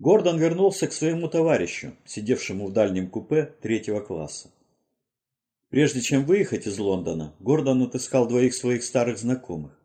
Гордон вернулся к своему товарищу, сидевшему в дальнем купе третьего класса. Прежде чем выехать из Лондона, Гордон отыскал двоих своих старых знакомых.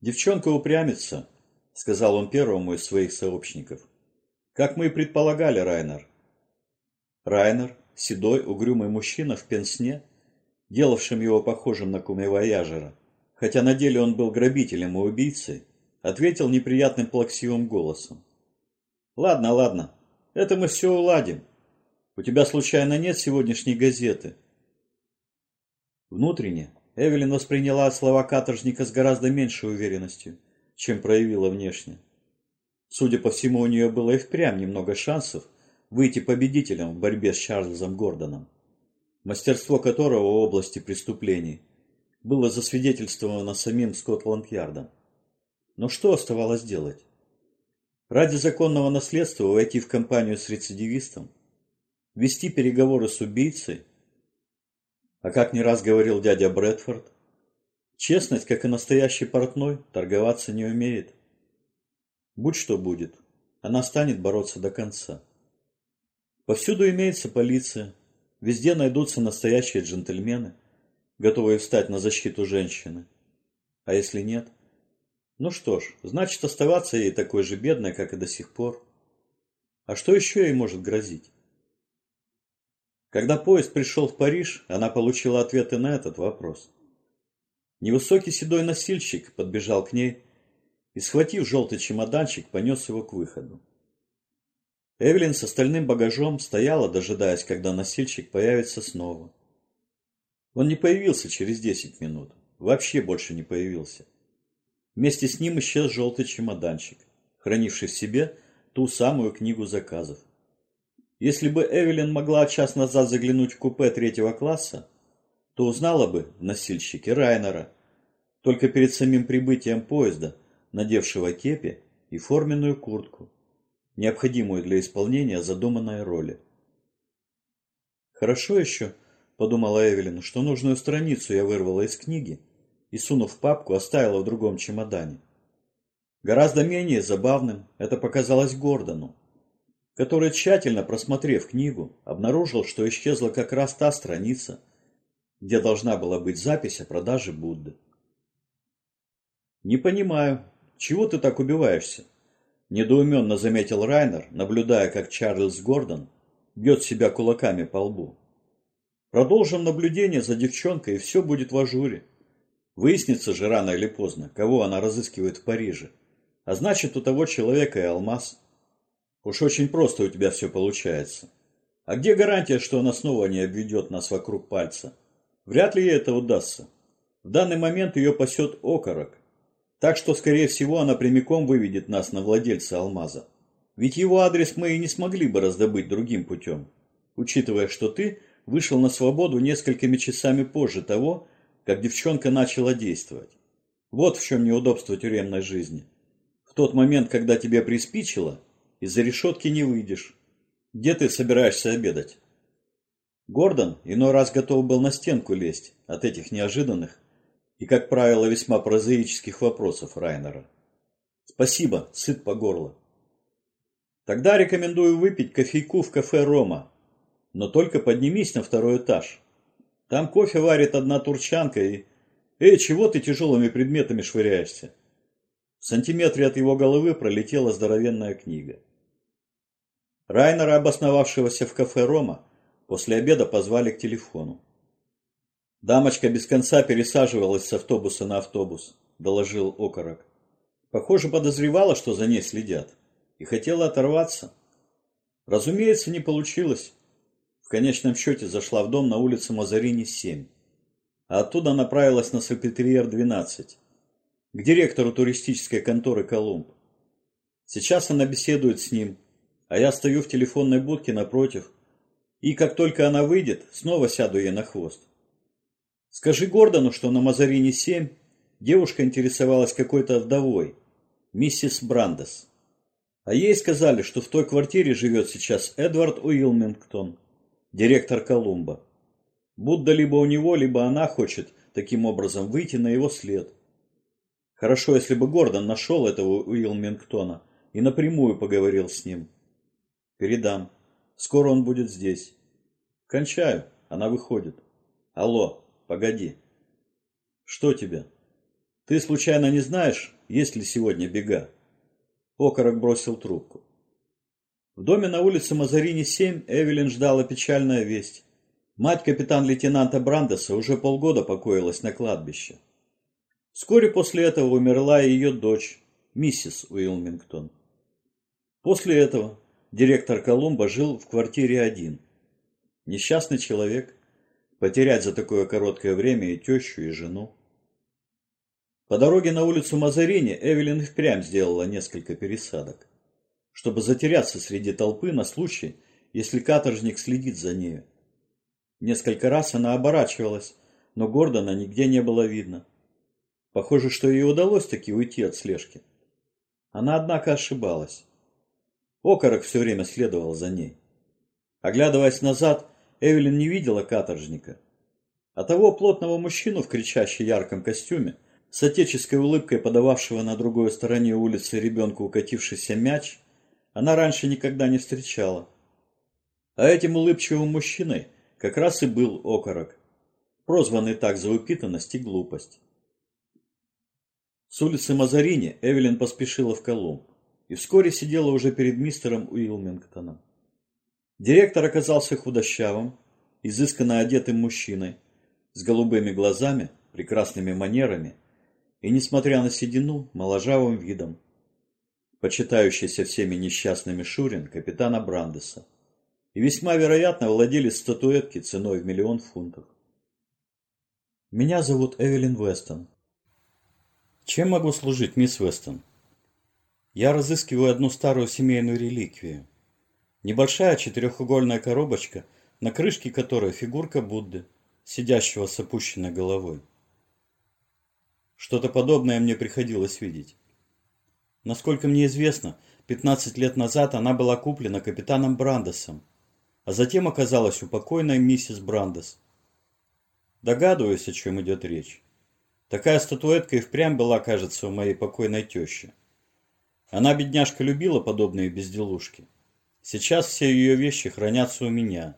«Девчонка упрямится», — сказал он первому из своих сообщников. «Как мы и предполагали, Райнер». Райнер, седой, угрюмый мужчина в пенсне, делавшим его похожим на кумивояжера, хотя на деле он был грабителем и убийцей, ответил неприятным плаксивым голосом. Ладно, ладно, это мы все уладим. У тебя случайно нет сегодняшней газеты? Внутренне Эвелин восприняла слова каторжника с гораздо меньшей уверенностью, чем проявила внешне. Судя по всему, у нее было и впрямь немного шансов выйти победителем в борьбе с Чарльзом Гордоном, мастерство которого в области преступлений было засвидетельствовано самим Скотланд-Ярдом. Но что оставалось делать? Ради законного наследства войти в компанию с рецидивистом? Вести переговоры с убийцей? А как не раз говорил дядя Брэдфорд, честность, как и настоящий портной, торговаться не умеет. Будь что будет, она станет бороться до конца. Повсюду имеется полиция, везде найдутся настоящие джентльмены, готовые встать на защиту женщины. А если нет – ну что ж, значит оставаться ей такой же бедной, как и до сих пор. А что еще ей может грозить? Когда поезд пришел в Париж, она получила ответы на этот вопрос. Невысокий седой носильщик подбежал к ней и, схватив желтый чемоданчик, понес его к выходу. Эвелин с остальным багажом стояла, дожидаясь, когда носильщик появится снова. Он не появился через десять минут, вообще больше не появился. Вместе с ним исчез желтый чемоданчик, хранивший в себе ту самую книгу заказов. Если бы Эвелин могла час назад заглянуть в купе третьего класса, то узнала бы в Райнера, только перед самим прибытием поезда, надевшего кепи и форменную куртку, необходимую для исполнения задуманной роли. «Хорошо еще», — подумала Эвелин, — «что нужную страницу я вырвала из книги, и, сунув папку, оставила в другом чемодане. Гораздо менее забавным это показалось Гордону, который, тщательно просмотрев книгу, обнаружил, что исчезла как раз та страница, где должна была быть запись о продаже Будды. «Не понимаю, чего ты так убиваешься?» – недоуменно заметил Райнер, наблюдая, как Чарльз Гордон бьет себя кулаками по лбу. «Продолжим наблюдение за девчонкой, и все будет в ажуре». Выяснится же рано или поздно, кого она разыскивает в Париже. А значит, у того человека и алмаз. Уж очень просто у тебя все получается. А где гарантия, что она снова не обведет нас вокруг пальца? Вряд ли ей это удастся. В данный момент ее пасет окорок. Так что, скорее всего, она прямиком выведет нас на владельца алмаза. Ведь его адрес мы и не смогли бы раздобыть другим путем. Учитывая, что ты вышел на свободу несколькими часами позже того, как девчонка начала действовать. Вот в чем неудобство тюремной жизни. В тот момент, когда тебе приспичило, из-за решетки не выйдешь. Где ты собираешься обедать? Гордон иной раз готов был на стенку лезть от этих неожиданных и, как правило, весьма прозаических вопросов Райнера. Спасибо, сыт по горло. Тогда рекомендую выпить кофейку в кафе «Рома», но только поднимись на второй этаж. Там кофе варит одна турчанка и... Эй, чего ты тяжелыми предметами швыряешься? В сантиметре от его головы пролетела здоровенная книга. Райнера, обосновавшегося в кафе «Рома», после обеда позвали к телефону. Дамочка без конца пересаживалась с автобуса на автобус, доложил окорок. Похоже, подозревала, что за ней следят, и хотела оторваться. Разумеется, не получилось. В конечном счете зашла в дом на улице Мазарини, 7. А оттуда направилась на Сальпетерьер, 12. К директору туристической конторы «Колумб». Сейчас она беседует с ним, а я стою в телефонной будке напротив. И как только она выйдет, снова сяду ей на хвост. Скажи Гордону, что на Мазарине 7 девушка интересовалась какой-то вдовой, миссис Брандес. А ей сказали, что в той квартире живет сейчас Эдвард Уилмингтон, директор Колумба. Будда либо у него, либо она хочет таким образом выйти на его след. Хорошо, если бы Гордон нашел этого Уилмингтона и напрямую поговорил с ним. Передам. Скоро он будет здесь. Кончаю. Она выходит. Алло, погоди. Что тебе? Ты случайно не знаешь, есть ли сегодня бега? Окорок бросил трубку. В доме на улице Мазарини 7 Эвелин ждала печальная весть. Мать капитан-лейтенанта Брандеса уже полгода покоилась на кладбище. Вскоре после этого умерла и ее дочь, миссис Уилмингтон. После этого директор Колумба жил в квартире один. Несчастный человек, потерять за такое короткое время и тещу, и жену. По дороге на улицу Мазарини Эвелин впрямь сделала несколько пересадок чтобы затеряться среди толпы на случай, если каторжник следит за нею. Несколько раз она оборачивалась, но Гордона нигде не было видно. Похоже, что ей удалось таки уйти от слежки. Она, однако, ошибалась. Окорок все время следовал за ней. Оглядываясь назад, Эвелин не видела каторжника. А того плотного мужчину в кричащей ярком костюме, с отеческой улыбкой подававшего на другой стороне улицы ребенку укатившийся мяч, она раньше никогда не встречала. А этим улыбчивым мужчиной как раз и был окорок, прозванный так за упитанность и глупость. С улицы Мазарини Эвелин поспешила в Колумб и вскоре сидела уже перед мистером Уилмингтоном. Директор оказался худощавым, изысканно одетым мужчиной, с голубыми глазами, прекрасными манерами и, несмотря на седину, моложавым видом почитающийся всеми несчастными Шурин капитана Брандеса, и весьма вероятно владелец статуэтки ценой в миллион фунтов. Меня зовут Эвелин Вестон. Чем могу служить, мисс Вестон? Я разыскиваю одну старую семейную реликвию. Небольшая четырехугольная коробочка, на крышке которой фигурка Будды, сидящего с опущенной головой. Что-то подобное мне приходилось видеть. Насколько мне известно, 15 лет назад она была куплена капитаном Брандесом, а затем оказалась у покойной миссис Брандес. Догадываюсь, о чем идет речь. Такая статуэтка и впрямь была, кажется, у моей покойной тещи. Она, бедняжка, любила подобные безделушки. Сейчас все ее вещи хранятся у меня.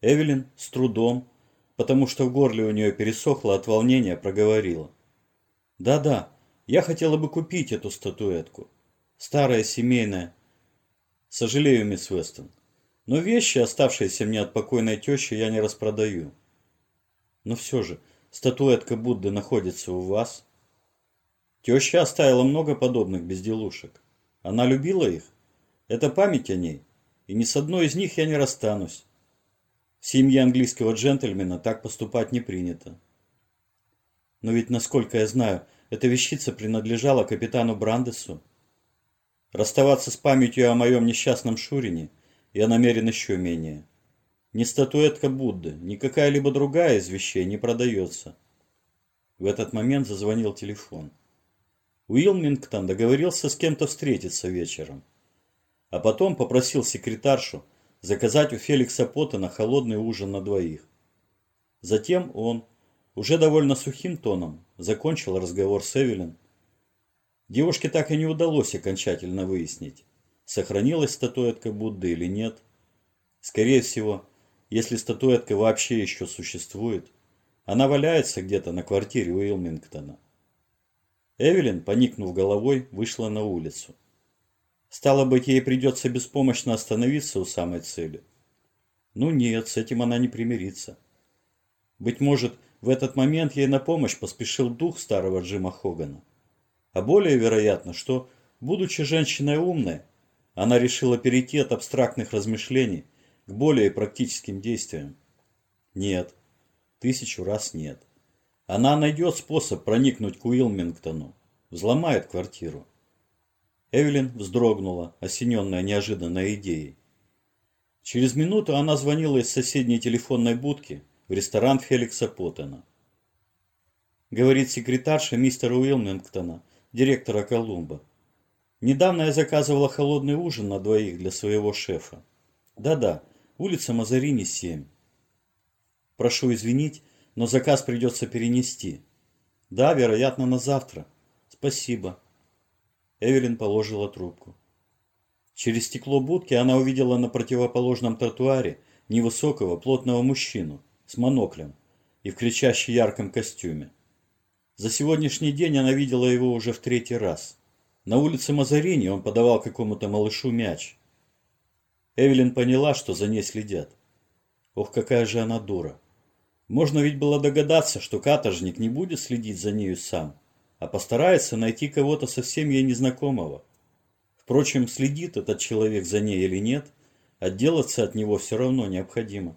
Эвелин с трудом, потому что в горле у нее пересохло от волнения, проговорила. «Да-да, я хотела бы купить эту статуэтку. Старая, семейная. Сожалею, мисс Вестон. Но вещи, оставшиеся мне от покойной тещи, я не распродаю. Но все же, статуэтка Будды находится у вас. Теща оставила много подобных безделушек. Она любила их. Это память о ней. И ни с одной из них я не расстанусь. В семье английского джентльмена так поступать не принято. Но ведь, насколько я знаю, эта вещица принадлежала капитану Брандесу. Расставаться с памятью о моем несчастном Шурине я намерен еще менее. Ни статуэтка Будды, ни какая-либо другая из вещей не продается. В этот момент зазвонил телефон. Уилмингтон договорился с кем-то встретиться вечером. А потом попросил секретаршу заказать у Феликса Поттена холодный ужин на двоих. Затем он, уже довольно сухим тоном закончил разговор с Эвелин. Девушке так и не удалось окончательно выяснить, сохранилась статуэтка Будды или нет. Скорее всего, если статуэтка вообще еще существует, она валяется где-то на квартире Уилмингтона. Эвелин, поникнув головой, вышла на улицу. Стало быть, ей придется беспомощно остановиться у самой цели. Ну нет, с этим она не примирится. Быть может, в этот момент ей на помощь поспешил дух старого Джима Хогана. А более вероятно, что, будучи женщиной умной, она решила перейти от абстрактных размышлений к более практическим действиям. Нет, тысячу раз нет. Она найдет способ проникнуть к Уилмингтону, взломает квартиру. Эвелин вздрогнула, осененная неожиданной идеей. Через минуту она звонила из соседней телефонной будки – в ресторан Феликса Поттена. Говорит секретарша мистера Уилмингтона, директора Колумба. Недавно я заказывала холодный ужин на двоих для своего шефа. Да-да, улица Мазарини, 7. Прошу извинить, но заказ придется перенести. Да, вероятно, на завтра. Спасибо. Эвелин положила трубку. Через стекло будки она увидела на противоположном тротуаре невысокого, плотного мужчину с моноклем и в кричаще ярком костюме. За сегодняшний день она видела его уже в третий раз. На улице Мазарини он подавал какому-то малышу мяч. Эвелин поняла, что за ней следят. Ох, какая же она дура. Можно ведь было догадаться, что каторжник не будет следить за нею сам, а постарается найти кого-то совсем ей незнакомого. Впрочем, следит этот человек за ней или нет, отделаться от него все равно необходимо.